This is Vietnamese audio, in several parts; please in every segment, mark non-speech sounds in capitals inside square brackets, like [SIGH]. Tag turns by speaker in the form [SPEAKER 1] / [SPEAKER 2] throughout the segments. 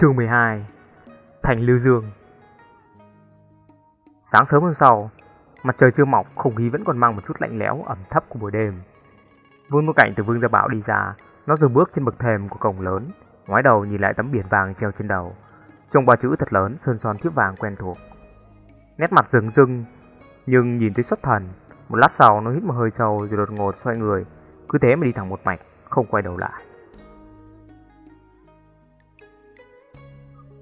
[SPEAKER 1] Chương 12 Thành Lưu Dương Sáng sớm hôm sau, mặt trời chưa mọc, không khí vẫn còn mang một chút lạnh lẽo ẩm thấp của buổi đêm. Vương Ngô Cảnh từ Vương Gia Bảo đi ra, nó dừng bước trên bậc thềm của cổng lớn, ngoái đầu nhìn lại tấm biển vàng treo trên đầu. Trong ba chữ thật lớn, sơn son thiếp vàng quen thuộc. Nét mặt rừng rưng, nhưng nhìn thấy xuất thần. Một lát sau nó hít một hơi sâu rồi đột ngột xoay người, cứ thế mà đi thẳng một mạch, không quay đầu lại.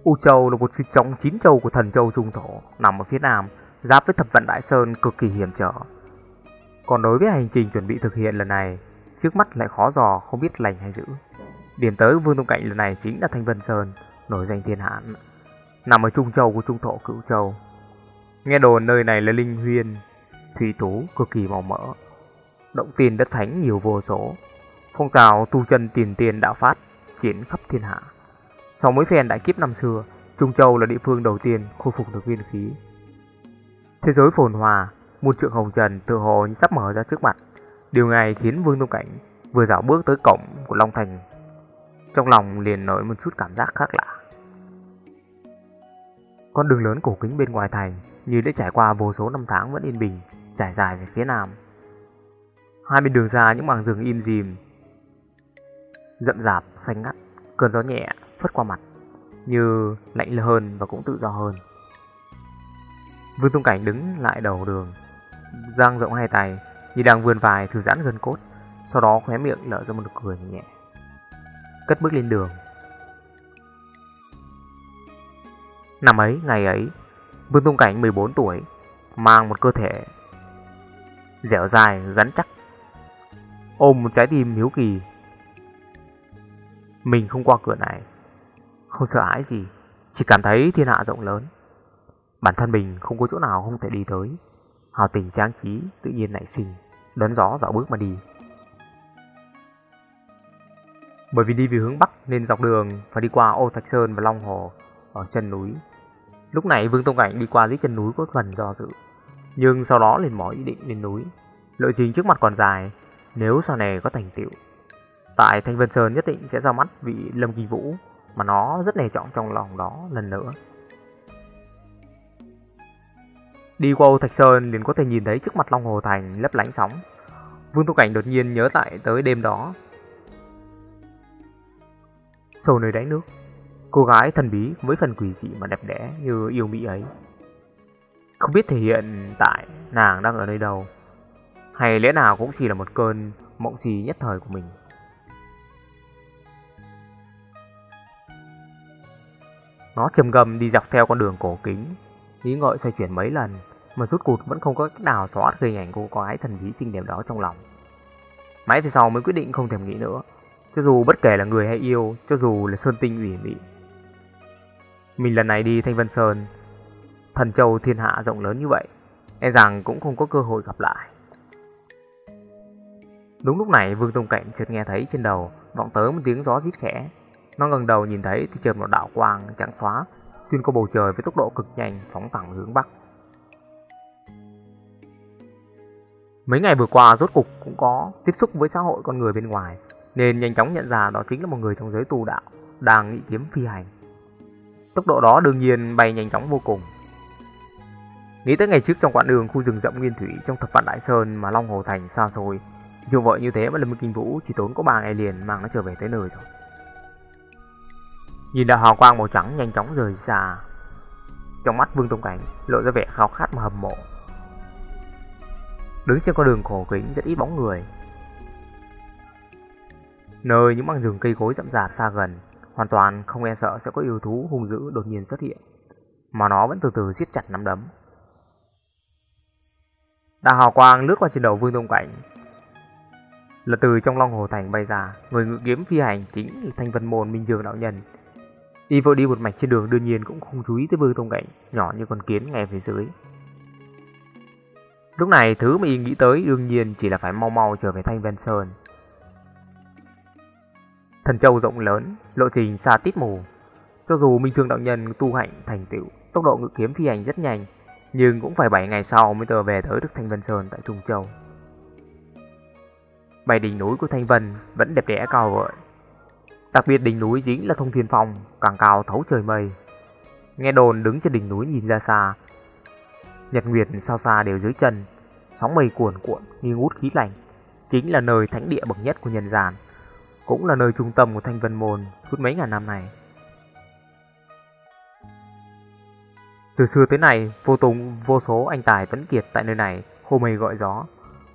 [SPEAKER 1] U Châu là một trong chín châu của thần châu Trung Thổ, nằm ở phía nam, giáp với thập vận Đại Sơn cực kỳ hiểm trở. Còn đối với hành trình chuẩn bị thực hiện lần này, trước mắt lại khó dò không biết lành hay dữ. Điểm tới Vương Tông Cảnh lần này chính là Thanh Vân Sơn, nổi danh thiên hạ, nằm ở Trung Châu của Trung Thổ Cửu Châu. Nghe đồn nơi này là linh huyên, thủy tú cực kỳ màu mỡ, động tiền đất thánh nhiều vô số, phong trào tu chân tiền tiền đạo phát chiến khắp thiên hạ. Sau mỗi phen đại kiếp năm xưa, Trung Châu là địa phương đầu tiên khôi phục được nguyên khí. Thế giới phồn hòa, muôn trượng hồng trần tự hồ như sắp mở ra trước mặt. Điều này khiến Vương Tông Cảnh vừa dạo bước tới cổng của Long Thành. Trong lòng liền nổi một chút cảm giác khác lạ. Con đường lớn cổ kính bên ngoài thành như đã trải qua vô số năm tháng vẫn yên bình, trải dài về phía nam. Hai bên đường ra những mảng rừng im dìm, rậm rạp, xanh ngắt, cơn gió nhẹ phất qua mặt, như lạnh hơn và cũng tự do hơn. Vương Tung Cảnh đứng lại đầu đường, giang rộng hai tay, như đang vươn vài thư giãn gần cốt, sau đó khóe miệng nở ra một nụ cười nhẹ. Cất bước lên đường. Năm ấy, ngày ấy, Vương Tung Cảnh 14 tuổi, mang một cơ thể dẻo dài, rắn chắc, ôm một trái tim hiếu kỳ. Mình không qua cửa này, không sợ hãi gì, chỉ cảm thấy thiên hạ rộng lớn. Bản thân mình không có chỗ nào không thể đi tới. Hào tình trang trí tự nhiên nảy sinh, đón gió dạo bước mà đi. Bởi vì đi về hướng Bắc nên dọc đường phải đi qua Ô Thạch Sơn và Long Hồ ở chân núi. Lúc này Vương Tông Cảnh đi qua dưới chân núi có phần do dự, nhưng sau đó liền bỏ ý định lên núi. Lộ trình trước mặt còn dài, nếu sau này có thành tựu. Tại Thanh Vân Sơn nhất định sẽ ra mắt vị Lâm Kinh Vũ mà nó rất nề trọng trong lòng đó lần nữa. Đi qua Âu Thạch Sơn liền có thể nhìn thấy trước mặt Long Hồ Thành lấp lánh sóng. Vương Tô Cảnh đột nhiên nhớ lại tới đêm đó. Sâu nơi đáy nước, cô gái thần bí với phần quỷ dị mà đẹp đẽ như yêu mỹ ấy. Không biết thể hiện tại nàng đang ở nơi đâu, hay lẽ nào cũng chỉ là một cơn mộng gì nhất thời của mình. Nó trầm gầm đi dọc theo con đường cổ kính, nghĩ ngợi xoay chuyển mấy lần, mà rút cụt vẫn không có cách nào xóa hình ảnh cô gái thần bí xinh đẹp đó trong lòng. Mãi về sau mới quyết định không thèm nghĩ nữa, cho dù bất kể là người hay yêu, cho dù là sơn tinh ủy mị. Mình lần này đi Thanh Vân Sơn, thần châu thiên hạ rộng lớn như vậy, e rằng cũng không có cơ hội gặp lại. Đúng lúc này Vương Tông Cảnh chợt nghe thấy trên đầu vọng tới một tiếng gió rít khẽ, nó ngẩng đầu nhìn thấy thì chợt một đạo quang trắng xóa xuyên qua bầu trời với tốc độ cực nhanh phóng thẳng hướng bắc. Mấy ngày vừa qua rốt cục cũng có tiếp xúc với xã hội con người bên ngoài nên nhanh chóng nhận ra đó chính là một người trong giới tu đạo đang nghĩ kiếm phi hành. Tốc độ đó đương nhiên bay nhanh chóng vô cùng. Nghĩ tới ngày trước trong quãng đường khu rừng rậm nguyên thủy trong thập vạn đại sơn mà Long Hồ Thành xa xôi, dù vậy như thế mà Lâm Kinh Vũ chỉ tốn có 3 ngày liền mang nó trở về tới nơi rồi. Nhìn đạo hào quang màu trắng nhanh chóng rời xa. Trong mắt Vương Tông Cảnh lộ ra vẻ khao khát mà hầm mộ. Đứng trên con đường khổ kính rất ít bóng người. Nơi những băng rừng cây cối rậm rạp xa gần, Hoàn toàn không e sợ sẽ có yêu thú hung dữ đột nhiên xuất hiện, Mà nó vẫn từ từ siết chặt nắm đấm. Đạo hào quang lướt qua trên đầu Vương Tông Cảnh. Là từ trong Long Hồ Thành bay ra, Người ngự kiếm phi hành chính là Thanh Vân Môn Minh Dương Đạo Nhân Y vội đi một mạch trên đường đương nhiên cũng không chú ý tới Vương Tông Cảnh nhỏ như con kiến ngay phía dưới. Lúc này thứ mà y nghĩ tới đương nhiên chỉ là phải mau mau trở về Thanh Vân Sơn. Thần châu rộng lớn, lộ trình xa tít mù. Cho dù Minh Trương Đạo Nhân tu hạnh thành tựu, tốc độ ngự kiếm phi hành rất nhanh, nhưng cũng phải 7 ngày sau mới trở về tới được Thanh Vân Sơn tại Trung Châu. Bảy đỉnh núi của Thanh Vân vẫn đẹp đẽ cao vợi, Đặc biệt đỉnh núi chính là thông thiên phong, càng cao thấu trời mây. Nghe đồn đứng trên đỉnh núi nhìn ra xa, nhật nguyệt sao xa đều dưới chân, sóng mây cuồn cuộn như ngút khí lạnh, chính là nơi thánh địa bậc nhất của nhân gian, cũng là nơi trung tâm của Thanh Vân môn suốt mấy ngàn năm này. Từ xưa tới nay, vô tùng vô số anh tài vẫn kiệt tại nơi này hô mây gọi gió,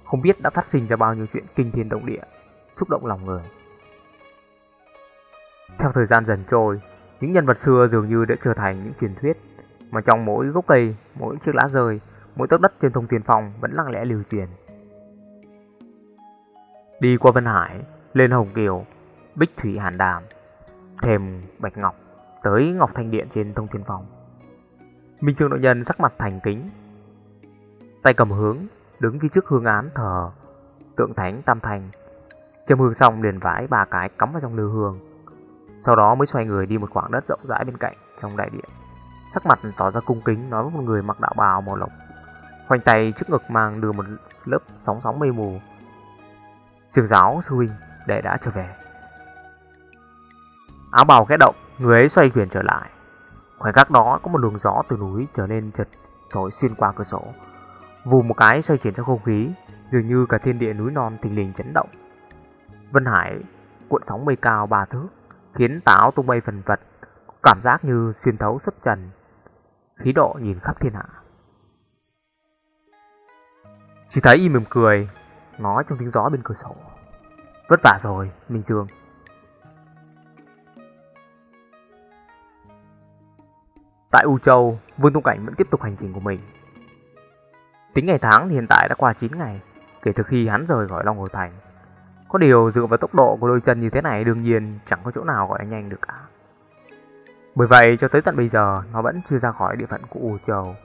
[SPEAKER 1] không biết đã phát sinh ra bao nhiêu chuyện kinh thiên động địa, xúc động lòng người. Theo thời gian dần trôi, những nhân vật xưa dường như đã trở thành những truyền thuyết mà trong mỗi gốc cây, mỗi chiếc lá rơi, mỗi tấc đất trên thông tiền phòng vẫn lặng lẽ lưu truyền. Đi qua Vân Hải, lên Hồng Kiều, Bích Thủy Hàn Đàm, thềm Bạch Ngọc, tới Ngọc Thanh Điện trên thông thiên phòng. Minh Trương Nội Nhân sắc mặt thành kính, tay cầm hướng, đứng phía trước hương án thờ, tượng thánh tam thành. Châm hương xong liền vãi ba cái cắm vào trong lư hương. Sau đó mới xoay người đi một khoảng đất rộng rãi bên cạnh trong đại điện. Sắc mặt tỏ ra cung kính nói với một người mặc đạo bào màu lộc. Khoanh tay trước ngực mang đưa một lớp sóng sóng mây mù. Trường giáo sư huynh đệ đã trở về. Áo bào khẽ động, người ấy xoay chuyển trở lại. Khoảnh khắc đó có một luồng gió từ núi trở nên chật thổi xuyên qua cửa sổ. Vù một cái xoay chuyển trong không khí, dường như cả thiên địa núi non thình lình chấn động. Vân Hải cuộn sóng mây cao ba thước, khiến tà áo tung bay phần vật, cảm giác như xuyên thấu xuất trần, khí độ nhìn khắp thiên hạ. Chỉ thấy y mỉm cười, nói trong tiếng gió bên cửa sổ. Vất vả rồi, Minh Trương. Tại U Châu, Vương Tung Cảnh vẫn tiếp tục hành trình của mình. Tính ngày tháng thì hiện tại đã qua 9 ngày, kể từ khi hắn rời khỏi Long Hồ Thành. Có điều dựa vào tốc độ của đôi chân như thế này đương nhiên chẳng có chỗ nào gọi là nhanh được cả. Bởi vậy cho tới tận bây giờ nó vẫn chưa ra khỏi địa phận của U Châu.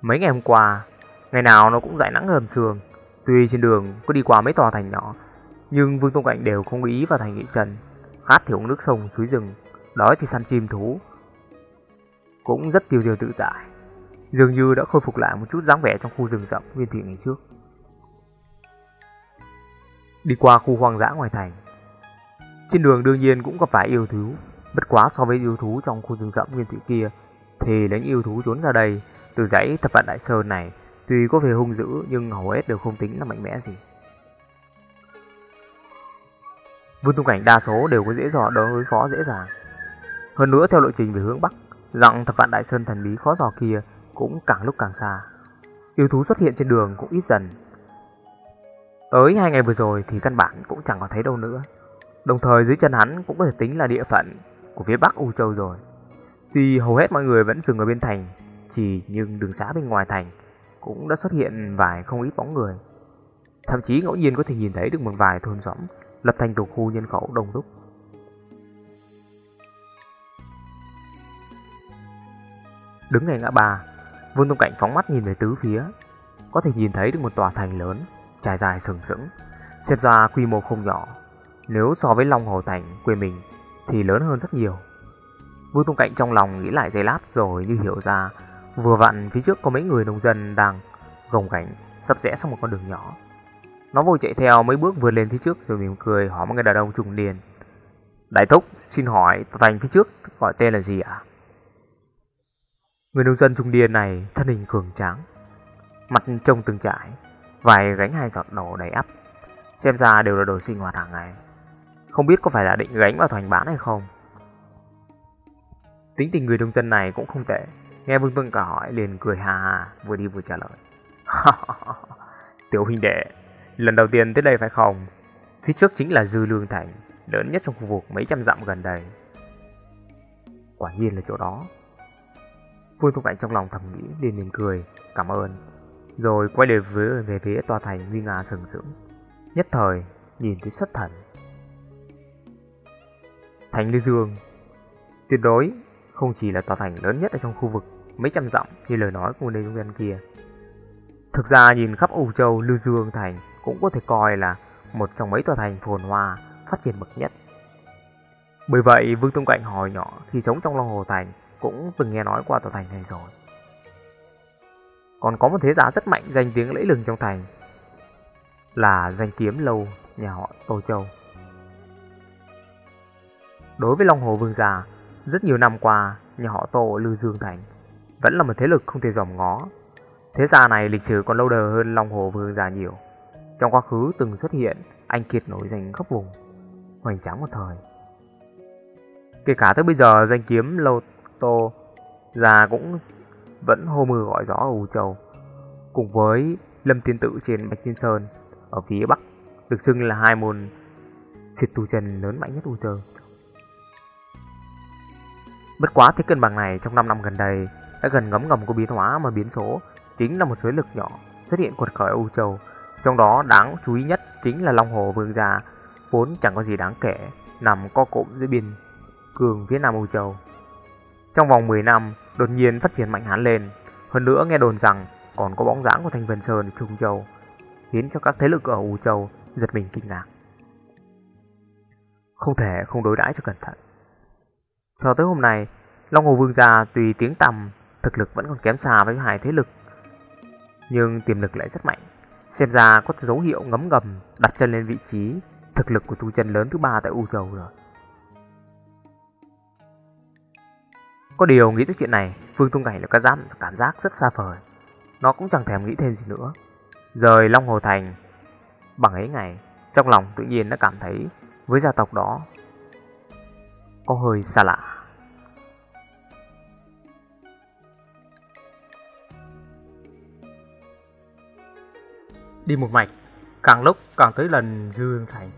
[SPEAKER 1] Mấy ngày hôm qua, ngày nào nó cũng dại nắng hầm sương. Tuy trên đường có đi qua mấy tòa thành nhỏ, nhưng Vương Tông Cảnh đều không ý vào thành nghị trần. Khát thì uống nước sông suối rừng, đói thì săn chim thú. Cũng rất tiêu điều tự tại. Dường như đã khôi phục lại một chút dáng vẻ trong khu rừng rậm nguyên thủy ngày trước. Đi qua khu hoang dã ngoài thành. Trên đường đương nhiên cũng gặp phải yêu thú, bất quá so với yêu thú trong khu rừng rậm nguyên thủy kia thì đánh yêu thú trốn ra đây từ dãy thập vạn đại sơn này tuy có vẻ hung dữ nhưng hầu hết đều không tính là mạnh mẽ gì. Vương tung cảnh đa số đều có dễ dò đối phó dễ dàng. Hơn nữa theo lộ trình về hướng Bắc, dặng thập vạn đại sơn thần bí khó dò kia cũng càng lúc càng xa. Yêu thú xuất hiện trên đường cũng ít dần. Tới hai ngày vừa rồi thì căn bản cũng chẳng còn thấy đâu nữa. Đồng thời dưới chân hắn cũng có thể tính là địa phận của phía bắc U Châu rồi. Tuy hầu hết mọi người vẫn dừng ở bên thành, chỉ nhưng đường xá bên ngoài thành cũng đã xuất hiện vài không ít bóng người. Thậm chí ngẫu nhiên có thể nhìn thấy được một vài thôn xóm lập thành tổ khu nhân khẩu đông đúc. Đứng ngay ngã ba, Vương Tông Cảnh phóng mắt nhìn về tứ phía, có thể nhìn thấy được một tòa thành lớn, dài dài sừng sững, xem ra quy mô không nhỏ. Nếu so với Long Hồ Thành quê mình thì lớn hơn rất nhiều. Vương Tông cạnh trong lòng nghĩ lại giây lát rồi như hiểu ra, vừa vặn phía trước có mấy người nông dân đang gồng gánh sắp rẽ sang một con đường nhỏ. Nó vội chạy theo mấy bước vượt lên phía trước rồi mỉm cười hỏi một người đàn ông trùng niên. Đại thúc, xin hỏi thành phía trước gọi tên là gì ạ? Người nông dân trung niên này thân hình cường tráng, mặt trông từng trải, vài gánh hai giọt đổ đầy ắp, xem ra đều là đồ sinh hoạt hàng ngày. Không biết có phải là định gánh vào thành bán hay không? Tính tình người nông dân này cũng không tệ, nghe Vương vương cả hỏi liền cười hà hà, vừa đi vừa trả lời. [LAUGHS] Tiểu huynh đệ, lần đầu tiên tới đây phải không? Phía trước chính là Dư Lương Thành, lớn nhất trong khu vực mấy trăm dặm gần đây. Quả nhiên là chỗ đó. Vương Thục Ảnh trong lòng thầm nghĩ liền liền cười, cảm ơn. Rồi quay về với về phía tòa thành nguy nga sừng sững. Nhất thời, nhìn thấy xuất thần. Thành Lư Dương Tuyệt đối không chỉ là tòa thành lớn nhất ở trong khu vực mấy trăm dặm như lời nói của người nông dân kia. Thực ra nhìn khắp Âu Châu, Lư Dương Thành cũng có thể coi là một trong mấy tòa thành phồn hoa, phát triển bậc nhất. Bởi vậy, Vương Tông Cảnh hồi nhỏ khi sống trong Long Hồ Thành cũng từng nghe nói qua tòa thành này rồi. Còn có một thế giá rất mạnh danh tiếng lẫy lừng trong thành là danh kiếm lâu nhà họ Tô Châu. Đối với Long Hồ Vương Gia, rất nhiều năm qua, nhà họ Tô Lư Dương Thành vẫn là một thế lực không thể dòm ngó. Thế gia này lịch sử còn lâu đời hơn Long Hồ Vương Gia nhiều. Trong quá khứ từng xuất hiện anh kiệt nổi danh khắp vùng, hoành tráng một thời. Kể cả tới bây giờ danh kiếm Lâu Tô Gia cũng vẫn hô mưa gọi gió ở U Châu, cùng với Lâm Tiên Tự trên Bạch Thiên Sơn ở phía Bắc, được xưng là hai môn triệt tu chân lớn mạnh nhất U Châu. Bất quá thế cân bằng này trong 5 năm gần đây đã gần ngấm ngầm của biến hóa mà biến số chính là một số lực nhỏ xuất hiện quật khởi U Châu. Trong đó đáng chú ý nhất chính là Long Hồ Vương Gia, vốn chẳng có gì đáng kể, nằm co cụm dưới biên cường phía Nam U Châu. Trong vòng 10 năm, đột nhiên phát triển mạnh hán lên. Hơn nữa nghe đồn rằng còn có bóng dáng của Thanh Vân Sơn ở Trung Châu, khiến cho các thế lực ở U Châu giật mình kinh ngạc. Không thể không đối đãi cho cẩn thận. Cho tới hôm nay, Long Hồ Vương Gia tùy tiếng tầm, thực lực vẫn còn kém xa với hai thế lực. Nhưng tiềm lực lại rất mạnh. Xem ra có dấu hiệu ngấm ngầm đặt chân lên vị trí thực lực của tu chân lớn thứ ba tại U Châu rồi. Có điều nghĩ tới chuyện này, Vương Tung Cảnh là cảm giác, cảm giác rất xa vời. Nó cũng chẳng thèm nghĩ thêm gì nữa. Rời Long Hồ Thành bằng ấy ngày, trong lòng tự nhiên đã cảm thấy với gia tộc đó có hơi xa lạ. Đi một mạch, càng lúc càng tới lần Dư Hương Thành.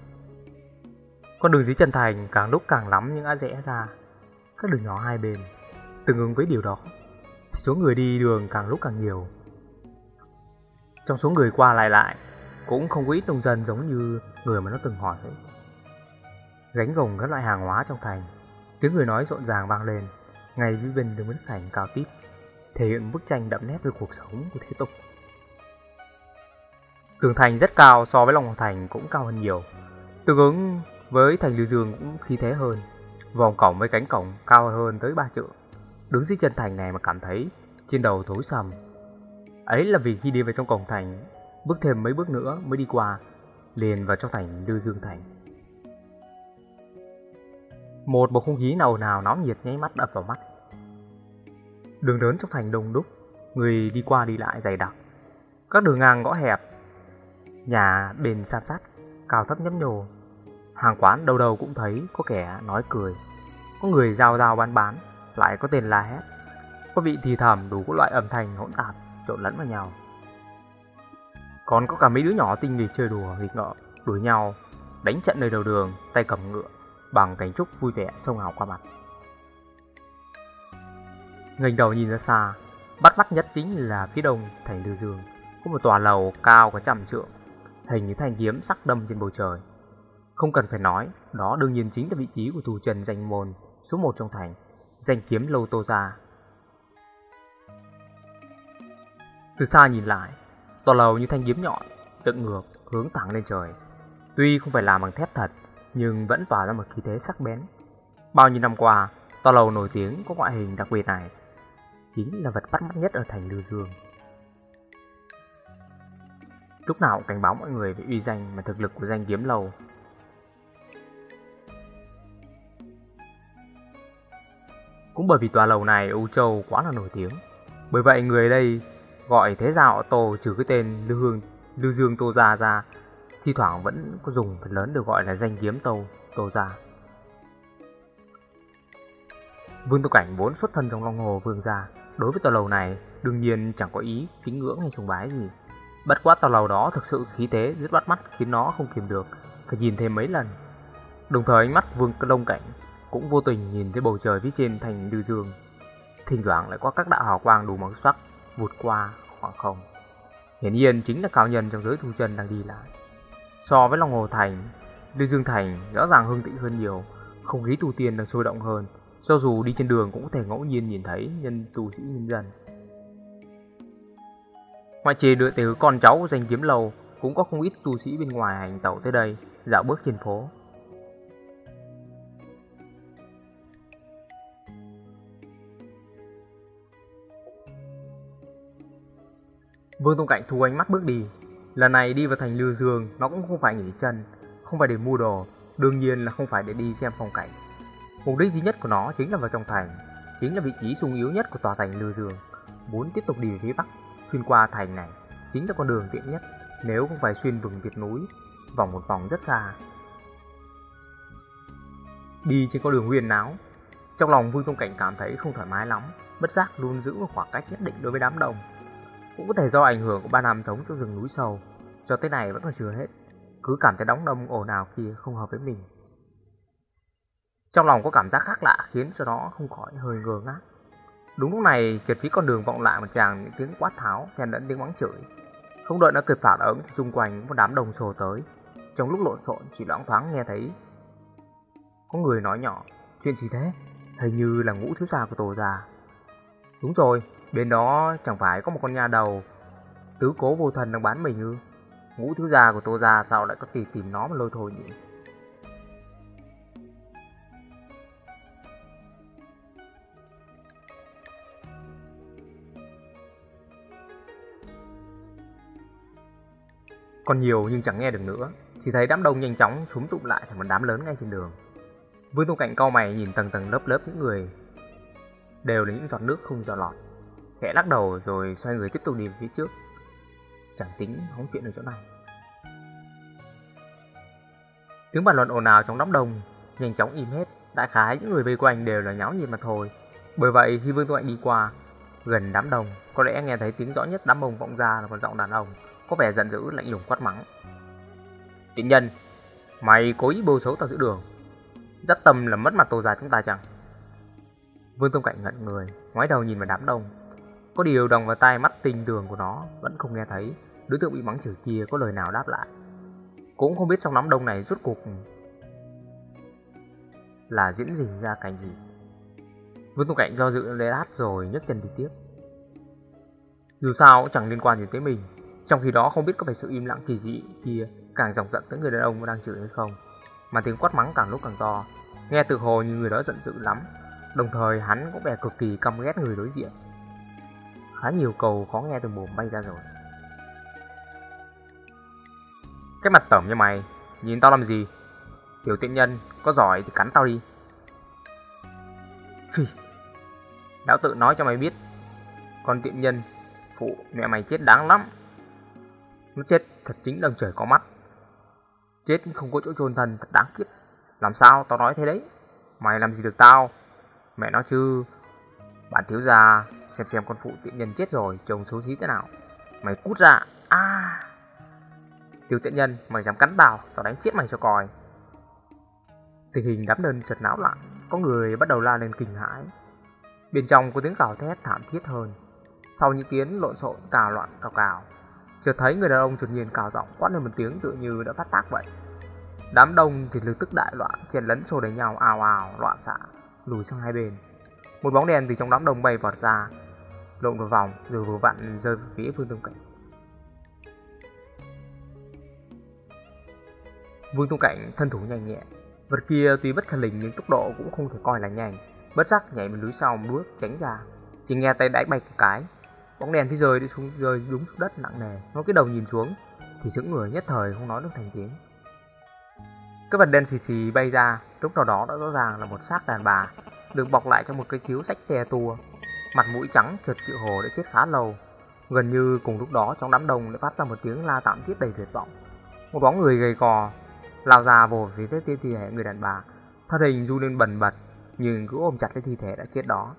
[SPEAKER 1] Con đường dưới chân thành càng lúc càng lắm những á rẽ ra, các đường nhỏ hai bên. Tương ứng với điều đó, số người đi đường càng lúc càng nhiều. Trong số người qua lại lại, cũng không có ít nông dân giống như người mà nó từng hỏi ấy. Gánh gồng các loại hàng hóa trong thành, tiếng người nói rộn ràng vang lên, ngay dưới bên đường bến thành cao tít, thể hiện bức tranh đậm nét về cuộc sống của thế tục. Tường thành rất cao so với lòng thành cũng cao hơn nhiều, tương ứng với thành Lưu Dương cũng khí thế hơn, vòng cổng với cánh cổng cao hơn tới ba trượng. Đứng dưới chân thành này mà cảm thấy trên đầu thối sầm. Ấy là vì khi đi vào trong cổng thành, bước thêm mấy bước nữa mới đi qua, liền vào trong thành lư Dương Thành. Một bầu không khí nào nào nóng nhiệt nháy mắt đập vào mắt. Đường lớn trong thành đông đúc, người đi qua đi lại dày đặc. Các đường ngang gõ hẹp, nhà đền san sát, cao thấp nhấp nhô. Hàng quán đầu đầu cũng thấy có kẻ nói cười, có người giao giao bán bán, lại có tên la hét. Có vị thì thầm đủ các loại âm thanh hỗn tạp, trộn lẫn vào nhau. Còn có cả mấy đứa nhỏ tinh nghịch chơi đùa, nghịch ngợm, đuổi nhau, đánh trận nơi đầu đường, tay cầm ngựa, bằng cánh trúc vui vẻ sông hào qua mặt. ngẩng đầu nhìn ra xa, bắt mắt nhất chính là phía đông thành Lưu Dương, có một tòa lầu cao có trăm trượng, hình như thanh kiếm sắc đâm trên bầu trời. Không cần phải nói, đó đương nhiên chính là vị trí của thủ trần danh môn số một trong thành, danh kiếm lâu tô ra. Từ xa nhìn lại, tòa lầu như thanh kiếm nhọn, dựng ngược, hướng thẳng lên trời. Tuy không phải làm bằng thép thật, nhưng vẫn tỏa ra một khí thế sắc bén. Bao nhiêu năm qua, tòa lầu nổi tiếng có ngoại hình đặc biệt này, chính là vật bắt mắt nhất ở thành Lưu Dương. Lúc nào cũng cảnh báo mọi người về uy danh và thực lực của danh kiếm lầu. Bởi vì tòa lầu này Âu Châu quá là nổi tiếng. Bởi vậy người đây gọi thế gia họ Tô trừ cái tên Lưu Hương, Lưu Dương Tô Gia ra, thi thoảng vẫn có dùng phần lớn được gọi là danh kiếm Tô, Tô Gia. Vương Tô Cảnh vốn xuất thân trong Long Hồ Vương Gia, đối với tòa lầu này đương nhiên chẳng có ý kính ngưỡng hay sùng bái gì. Bất quá tòa lầu đó thực sự khí thế rất bắt mắt khiến nó không kiềm được, phải nhìn thêm mấy lần. Đồng thời ánh mắt Vương Đông Cảnh cũng vô tình nhìn thấy bầu trời phía trên thành lưu dương. Thỉnh thoảng lại có các đạo hào quang đủ màu sắc vụt qua khoảng không. Hiển nhiên chính là cao nhân trong giới thu chân đang đi lại. So với Long Hồ Thành, Lưu Dương Thành rõ ràng hương tịnh hơn nhiều, không khí tu tiên đang sôi động hơn, cho dù đi trên đường cũng có thể ngẫu nhiên nhìn thấy nhân tu sĩ nhân dân. ngoài trừ đợi từ con cháu danh kiếm lầu, cũng có không ít tu sĩ bên ngoài hành tẩu tới đây, dạo bước trên phố. Vương Tông Cảnh thu ánh mắt bước đi. Lần này đi vào thành Lưu Dương, nó cũng không phải nghỉ chân, không phải để mua đồ, đương nhiên là không phải để đi xem phong cảnh. Mục đích duy nhất của nó chính là vào trong thành, chính là vị trí sung yếu nhất của tòa thành Lừa Dương. Muốn tiếp tục đi về phía bắc, xuyên qua thành này chính là con đường tiện nhất, nếu không phải xuyên vừng việt núi, vòng một vòng rất xa. Đi trên con đường huyền náo, trong lòng Vương Tông Cảnh cảm thấy không thoải mái lắm, bất giác luôn giữ một khoảng cách nhất định đối với đám đông. Cũng có thể do ảnh hưởng của ba năm sống trong rừng núi sâu, cho tới này vẫn còn chưa hết, cứ cảm thấy đóng đông ồn ào kia không hợp với mình. Trong lòng có cảm giác khác lạ khiến cho nó không khỏi hơi ngơ ngác. Đúng lúc này, kiệt phía con đường vọng lại một chàng những tiếng quát tháo, xen lẫn tiếng mắng chửi. Không đợi nó kịp phản ứng thì xung quanh một đám đồng sồ tới. Trong lúc lộn xộn chỉ loáng thoáng nghe thấy có người nói nhỏ, chuyện gì thế? Hình như là ngũ thiếu gia của tổ già. Đúng rồi, bên đó chẳng phải có một con nhà đầu tứ cố vô thần đang bán mình ư? Ngũ thiếu gia của tô già sao lại có tỷ tìm nó mà lôi thôi nhỉ? Còn nhiều nhưng chẳng nghe được nữa Chỉ thấy đám đông nhanh chóng súng tụng lại thành một đám lớn ngay trên đường Vương Tô Cạnh cau mày nhìn tầng tầng lớp lớp những người Đều là những giọt nước không giọt lọt Khẽ lắc đầu rồi xoay người tiếp tục đi về phía trước Chẳng tính hóng chuyện ở chỗ này Tiếng bàn luận ồn ào trong đám đông Nhanh chóng im hết Đại khái những người vây quanh đều là nháo nhịp mà thôi Bởi vậy khi Vương tuệ đi qua Gần đám đông Có lẽ nghe thấy tiếng rõ nhất đám đông vọng ra là một giọng đàn ông có vẻ giận dữ lạnh lùng quát mắng. Tiện nhân, mày cố ý bôi xấu tao giữa đường. Dắt tâm là mất mặt tô già chúng ta chẳng? Vương Tông Cảnh ngẩn người, ngoái đầu nhìn vào đám đông. Có điều đồng vào tai mắt tinh đường của nó vẫn không nghe thấy đối tượng bị mắng chửi kia có lời nào đáp lại. Cũng không biết trong đám đông này rốt cuộc là diễn gì ra cảnh gì. Vương Tông Cảnh do dự lê lát rồi nhấc chân đi tiếp. Dù sao cũng chẳng liên quan gì tới mình trong khi đó không biết có phải sự im lặng kỳ dị kia càng dòng giận tới người đàn ông đang chửi hay không. Mà tiếng quát mắng càng lúc càng to, nghe từ hồ như người đó giận dữ lắm. Đồng thời hắn cũng vẻ cực kỳ căm ghét người đối diện. Khá nhiều cầu khó nghe từ mồm bay ra rồi. Cái mặt tẩm như mày, nhìn tao làm gì? Tiểu tiện nhân, có giỏi thì cắn tao đi. Phi, lão tự nói cho mày biết, con tiện nhân, phụ mẹ mày chết đáng lắm. Nó chết thật chính đồng trời có mắt Chết không có chỗ chôn thân thật đáng kiếp Làm sao tao nói thế đấy Mày làm gì được tao Mẹ nói chứ Bạn thiếu gia xem xem con phụ tiện nhân chết rồi Chồng xấu xí thế nào. Mày cút ra. À Tiểu tiện nhân mày dám cắn tao Tao đánh chết mày cho coi. Tình hình đám đơn chợt náo loạn Có người bắt đầu la lên kinh hãi. Bên trong có tiếng cào thét thảm thiết hơn. Sau những tiếng lộn xộn cào loạn cào cào Chợt thấy người đàn ông đột nhiên cào giọng quát lên một tiếng tự như đã phát tác vậy. Đám đông thì lực tức đại loạn, chen lấn xô đầy nhau ào ào, loạn xạ, lùi sang hai bên. Một bóng đèn từ trong đám đông bay vọt ra, lộn vào vòng rồi vừa vặn rơi về phía Vương Tông Cảnh. Vương Tung Cảnh thân thủ nhanh nhẹn, vật kia tuy bất khả lình nhưng tốc độ cũng không thể coi là nhanh, bất giác nhảy một lưới sau một bước tránh ra, chỉ nghe tay đáy bay một cái, bóng đèn thì rơi đi xuống rơi đúng xuống đất nặng nề nó cái đầu nhìn xuống thì những người nhất thời không nói được thành tiếng cái vật đen xì xì bay ra, lúc nào đó đã rõ ràng là một xác đàn bà, được bọc lại trong một cái chiếu sách te tua. Mặt mũi trắng trượt chịu hồ đã chết khá lâu. Gần như cùng lúc đó, trong đám đông lại phát ra một tiếng la tạm thiết đầy tuyệt vọng. Một bóng người gầy cò, lao ra vồ phía thế thi thể người đàn bà. Thân hình du lên bần bật, nhưng cứ ôm chặt cái thi thể đã chết đó.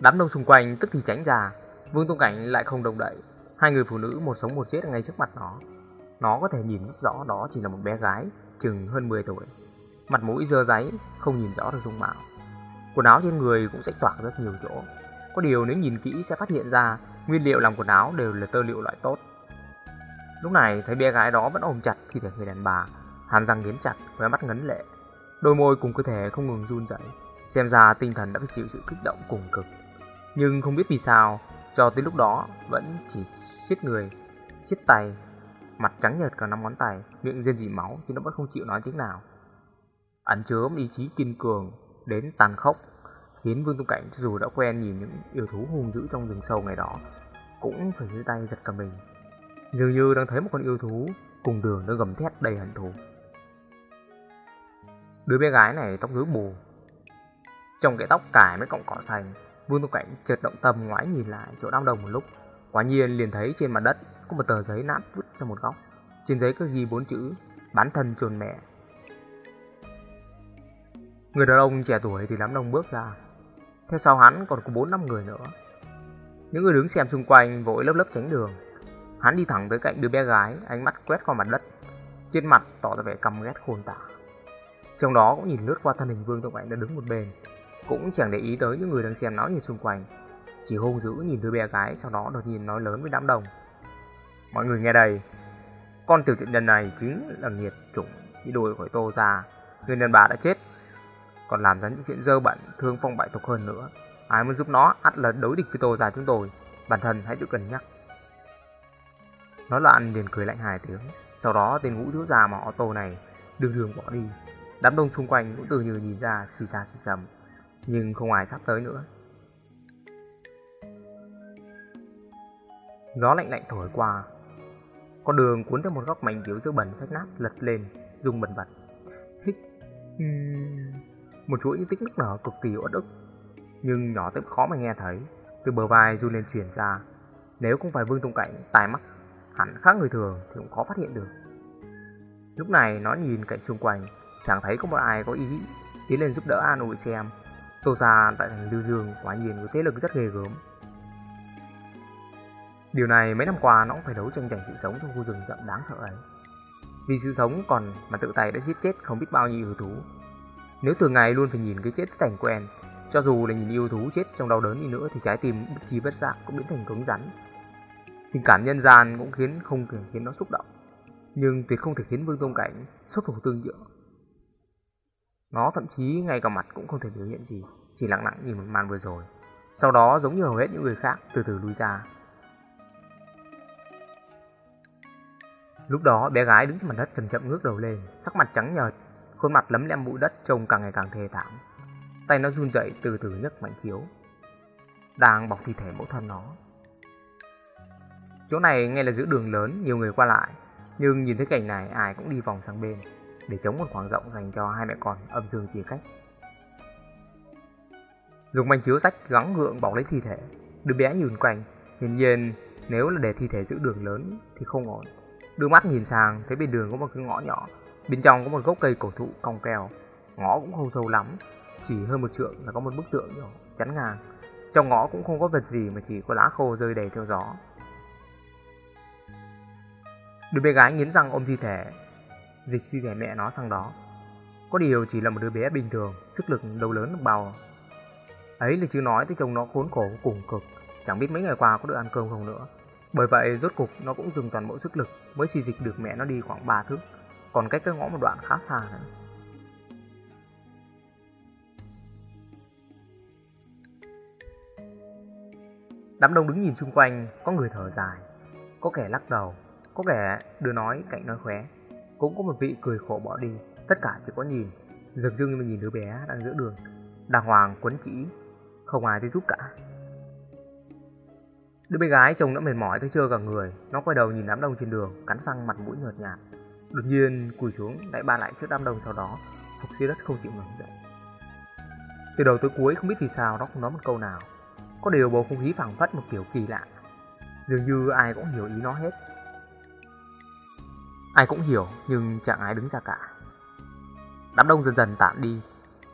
[SPEAKER 1] Đám đông xung quanh tức thì tránh ra Vương Tung Cảnh lại không động đậy. Hai người phụ nữ một sống một chết ngay trước mặt nó. Nó có thể nhìn rất rõ đó chỉ là một bé gái Chừng hơn 10 tuổi. Mặt mũi dơ giấy Không nhìn rõ được dung mạo. Quần áo trên người cũng rách toạc rất nhiều chỗ. Có điều nếu nhìn kỹ sẽ phát hiện ra Nguyên liệu làm quần áo đều là tơ liệu loại tốt. Lúc này thấy bé gái đó vẫn ôm chặt thi thể người đàn bà Hàm răng nghiến chặt, khóe mắt ngấn lệ. Đôi môi cùng cơ thể không ngừng run rẩy Xem ra tinh thần đã phải chịu sự kích động cùng cực nhưng không biết vì sao, cho tới lúc đó vẫn chỉ chết người, chết tay, mặt trắng nhợt cả năm ngón tay, miệng rên rỉ máu chứ nó vẫn không chịu nói tiếng nào. Ẩn chứa ý chí kiên cường đến tàn khốc, khiến Vương Tung Cảnh dù đã quen nhìn những yêu thú hung dữ trong rừng sâu ngày đó, cũng phải giữ tay giật cả mình. Dường như đang thấy một con yêu thú cùng đường nó gầm thét đầy hận thù. Đứa bé gái này tóc rối bù, trong cái tóc cài mấy cọng cỏ xanh, Vương Tông Cảnh chợt động tâm ngoái nhìn lại chỗ đám đông một lúc, quả nhiên liền thấy trên mặt đất có một tờ giấy nát vứt trong một góc. Trên giấy có ghi bốn chữ bán thân chôn mẹ. Người đàn ông trẻ tuổi thì đám đông bước ra, theo sau hắn còn có bốn năm người nữa. Những người đứng xem xung quanh vội lấp lấp tránh đường. Hắn đi thẳng tới cạnh đứa bé gái, ánh mắt quét qua mặt đất. Trên mặt tỏ ra vẻ căm ghét khôn tả. Trong đó cũng nhìn lướt qua thân hình Vương Tông Ảnh đã đứng một bên, cũng chẳng để ý tới những người đang xem náo nhiệt xung quanh. Chỉ hung dữ nhìn đứa bé gái, sau đó đột nhiên nói lớn với đám đông. Mọi người nghe đây, con tiểu tiện nhân này chính là nghiệt chủng đi đuổi khỏi tô ra. Người đàn bà đã chết, còn làm ra những chuyện dơ bẩn, thương phong bại tục hơn nữa. Ai muốn giúp nó, ắt là đối địch với tô ra chúng tôi. Bản thân hãy tự cân nhắc. Nó là ăn liền cười lạnh hai tiếng. Sau đó tên ngũ thiếu già mà họ tô này đường đường bỏ đi. Đám đông xung quanh cũng từ như nhìn ra xì xa xì xầm. Nhưng không ai sắp tới nữa. Gió lạnh lạnh thổi qua Con đường cuốn theo một góc mảnh kiểu giữa bẩn sách nát lật lên, Rung bần bật hít. uhm. Một chuỗi những tích nước nở cực kỳ uất ức Nhưng nhỏ tới khó mà nghe thấy, Từ bờ vai run lên truyền ra Nếu không phải Vương Tung Cảnh tai mắt, Hẳn khác người thường thì cũng khó phát hiện được Lúc này nó nhìn cạnh xung quanh, Chẳng thấy có một ai có ý Tiến lên giúp đỡ an ủi xem Tô gia tại thành Lưu Dương quả nhiên có thế lực rất ghê gớm Điều này mấy năm qua nó cũng phải đấu tranh giành sự sống trong khu rừng rậm đáng sợ ấy. Vì sự sống còn mà tự tay đã giết chết không biết bao nhiêu yêu thú. Nếu thường ngày luôn phải nhìn cái chết thành quen, cho dù là nhìn yêu thú chết trong đau đớn đi nữa thì trái tim bất chi bất giác cũng biến thành cứng rắn. Tình cảm nhân gian cũng khiến không thể khiến nó xúc động, nhưng tuyệt không thể khiến Vương Tông Cảnh xuất thủ tương dưỡng. Nó thậm chí ngay cả mặt cũng không thể biểu hiện gì, chỉ lặng lặng nhìn một màn vừa rồi. Sau đó giống như hầu hết những người khác từ từ lui ra, Lúc đó bé gái đứng trên mặt đất chậm chậm ngước đầu lên, sắc mặt trắng nhợt, khuôn mặt lấm lem bụi đất trông càng ngày càng thê thảm. Tay nó run rẩy từ từ nhấc mạnh chiếu, đang bọc thi thể mẫu thân nó. Chỗ này nghe là giữa đường lớn, nhiều người qua lại, nhưng nhìn thấy cảnh này ai cũng đi vòng sang bên để chống một khoảng rộng dành cho hai mẹ con âm dương chia cách. Dùng manh chiếu rách gắng gượng bọc lấy thi thể, đứa bé nhìn quanh, hiển nhiên nếu là để thi thể giữa đường lớn thì không ổn. Đưa mắt nhìn sang, thấy bên đường có một cái ngõ nhỏ, bên trong có một gốc cây cổ thụ cong keo. Ngõ cũng không sâu lắm, chỉ hơn một trượng là có một bức tượng nhỏ chắn ngang. Trong ngõ cũng không có vật gì mà chỉ có lá khô rơi đầy theo gió. Đứa bé gái nghiến răng ôm thi thể, dịch suy thể mẹ nó sang đó. Có điều chỉ là một đứa bé bình thường, sức lực đâu lớn được bao. Ấy là chứ nói tới chồng nó khốn khổ cùng cực, chẳng biết mấy ngày qua có được ăn cơm không nữa. Bởi vậy rốt cục nó cũng dùng toàn bộ sức lực mới xì dịch được mẹ nó đi khoảng 3 thước, còn cách cái ngõ một đoạn khá xa nữa. Đám đông đứng nhìn xung quanh, có người thở dài, có kẻ lắc đầu, có kẻ đưa nói cạnh nói khóe, cũng có một vị cười khổ bỏ đi, tất cả chỉ có nhìn, dường dưng mà nhìn đứa bé đang giữa đường, đàng hoàng quấn chỉ, không ai tới giúp cả. Đứa bé gái trông đã mệt mỏi tới chưa cả người, nó quay đầu nhìn đám đông trên đường, cắn răng mặt mũi nhợt nhạt. Đột nhiên cùi xuống, lại ba lại trước đám đông sau đó, phục dưới đất không chịu ngẩng dậy. Từ đầu tới cuối không biết vì sao nó không nói một câu nào. Có điều bầu không khí phảng phất một kiểu kỳ lạ. Dường như ai cũng hiểu ý nó hết. Ai cũng hiểu nhưng chẳng ai đứng ra cả. Đám đông dần dần tản đi.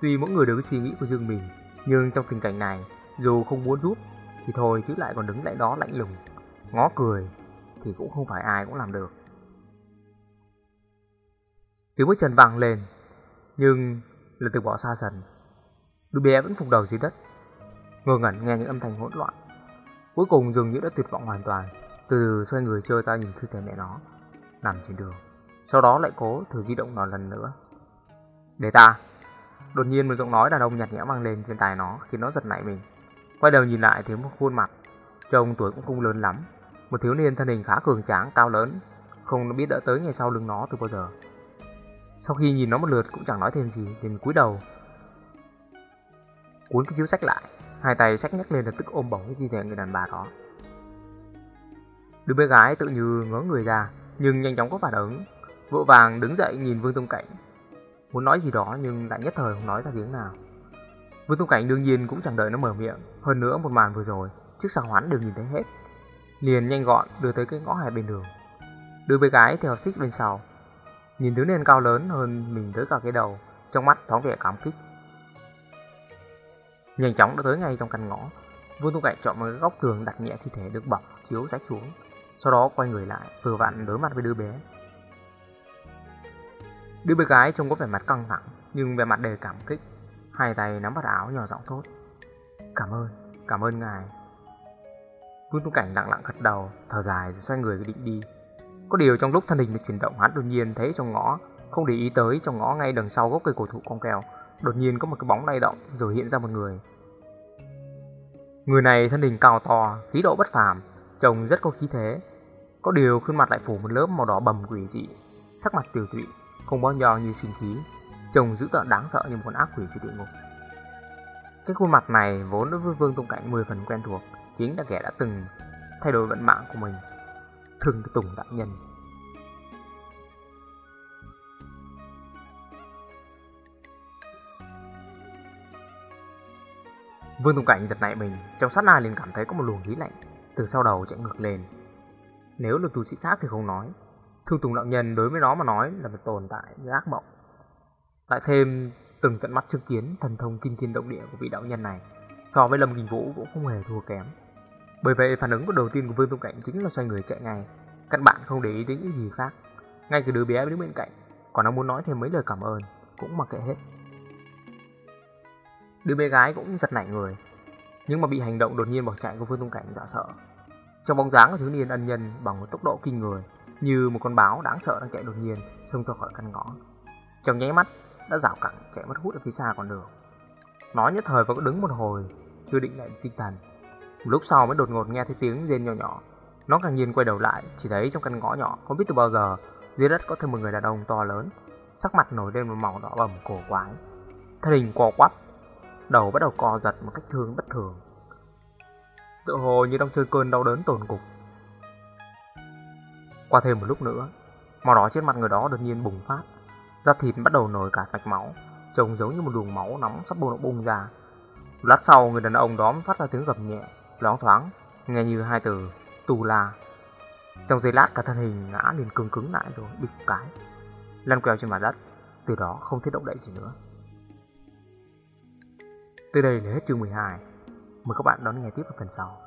[SPEAKER 1] Tuy mỗi người đứng suy nghĩ của riêng mình, nhưng trong tình cảnh này, dù không muốn giúp thì thôi chứ lại còn đứng lại đó lạnh lùng Ngó cười Thì cũng không phải ai cũng làm được Tiếng bước chân vang lên Nhưng là từ bỏ xa dần Đứa bé vẫn phục đầu dưới đất Ngơ ngẩn nghe những âm thanh hỗn loạn Cuối cùng dường như đã tuyệt vọng hoàn toàn Từ xoay người chơi ta nhìn thi thể mẹ nó Nằm trên đường Sau đó lại cố thử di động nó lần nữa. Để ta. Đột nhiên một giọng nói đàn ông nhạt nhẽo vang lên trên tai nó Khiến nó giật nảy mình. Quay đầu nhìn lại thấy một khuôn mặt Trông tuổi cũng không lớn lắm Một thiếu niên thân hình khá cường tráng, cao lớn Không biết đỡ tới ngày sau lưng nó từ bao giờ. Sau khi nhìn nó một lượt cũng chẳng nói thêm gì liền cúi đầu Cuốn cái chiếu sách lại. Hai tay sách nhấc lên lập tức ôm bổng cái thi thể người đàn bà đó. Đứa bé gái tự như ngớ người ra nhưng nhanh chóng có phản ứng. Vội vàng đứng dậy nhìn Vương Tông Cảnh. Muốn nói gì đó nhưng lại nhất thời không nói ra tiếng nào. Vương Tông Cảnh đương nhiên cũng chẳng đợi nó mở miệng. Hơn nữa một màn vừa rồi, Chiếc sàng hoán đều nhìn thấy hết. Liền nhanh gọn đưa tới cái ngõ hai bên đường. Đưa bé gái theo xích bên sau. Nhìn thứ niên cao lớn hơn mình tới cả cái đầu, Trong mắt thoáng vẻ cảm kích. Nhanh chóng đã tới ngay trong căn ngõ. Vương Tông Cảnh chọn một cái góc tường đặt nhẹ thi thể được bọc, chiếu rách xuống. Sau đó quay người lại vừa vặn đối mặt với đứa bé. Đứa bé gái trông có vẻ mặt căng thẳng Nhưng vẻ mặt đầy cảm kích. Hai tay nắm bắt áo nhỏ giọng thốt Cảm ơn, cảm ơn ngài. Vương Tung Cảnh lặng lặng gật đầu Thở dài rồi xoay người định đi. Có điều trong lúc thân hình được chuyển động hắn đột nhiên thấy trong ngõ Không để ý tới trong ngõ ngay đằng sau gốc cây cổ thụ con kèo Đột nhiên có một cái bóng lay động rồi hiện ra một người. Người này thân hình cao to, khí độ bất phàm, trông rất có khí thế. Có điều khuôn mặt lại phủ một lớp màu đỏ bầm quỷ dị, sắc mặt tiều tụy, không bao nhò như sinh khí, trông dữ tợn đáng sợ như một con ác quỷ trên địa ngục. Cái khuôn mặt này vốn đối với Vương Tông Cảnh 10 phần quen thuộc, chính là kẻ đã từng thay đổi vận mạng của mình. Thường Tùng đại nhân. Vương Tùng Cảnh giật nảy mình, trong sát na liền cảm thấy có một luồng khí lạnh từ sau đầu chạy ngược lên. Nếu là tu sĩ khác thì không nói, Thương Tùng đạo nhân đối với nó mà nói là một tồn tại như ác mộng. Lại thêm từng tận mắt chứng kiến thần thông kinh thiên động địa của vị đạo nhân này, so với Lâm Kinh Vũ cũng không hề thua kém. Bởi vậy phản ứng của đầu tiên của Vương tông Cảnh chính là xoay người chạy ngay, căn bản không để ý đến những gì khác. Ngay từ đứa bé đứng bên cạnh, còn nó muốn nói thêm mấy lời cảm ơn, cũng mặc kệ hết. Đứa bé gái cũng giật nảy người nhưng mà bị hành động đột nhiên bỏ chạy của Vương Tung Cảnh dọa sợ. Trong bóng dáng của thiếu niên ân nhân bằng một tốc độ kinh người, Như một con báo đáng sợ đang chạy đột nhiên, xông ra khỏi căn ngõ. Trong nháy mắt, đã rảo cẳng chạy mất hút ở phía xa con đường. Nó nhất thời vẫn đứng một hồi, Chưa định lại tinh thần. Một Lúc sau mới đột ngột nghe thấy tiếng rên nhỏ nhỏ. Nó càng nhiên quay đầu lại, Chỉ thấy trong căn ngõ nhỏ, không biết từ bao giờ, Dưới đất có thêm một người đàn ông to lớn. Sắc mặt nổi lên một màu đỏ bầm cổ quái. Thân hình co quắp đầu bắt đầu co giật một cách thương bất thường. Tự hồ như đang chơi cơn đau đớn tổn cục. Qua thêm một lúc nữa, màu đỏ trên mặt người đó đột nhiên bùng phát, da thịt bắt đầu nổi cả mạch máu, trông giống như một luồng máu nóng sắp bùng bùng ra. Lát sau, người đàn ông đó phát ra tiếng gầm nhẹ, loáng thoáng, nghe như hai từ tù la. Trong giây lát cả thân hình ngã liền cứng cứng lại rồi bịch cái, lăn queo trên mặt đất, từ đó không thể động đậy gì nữa. Tới đây là hết chương 12. Mời các bạn đón nghe tiếp ở phần sau.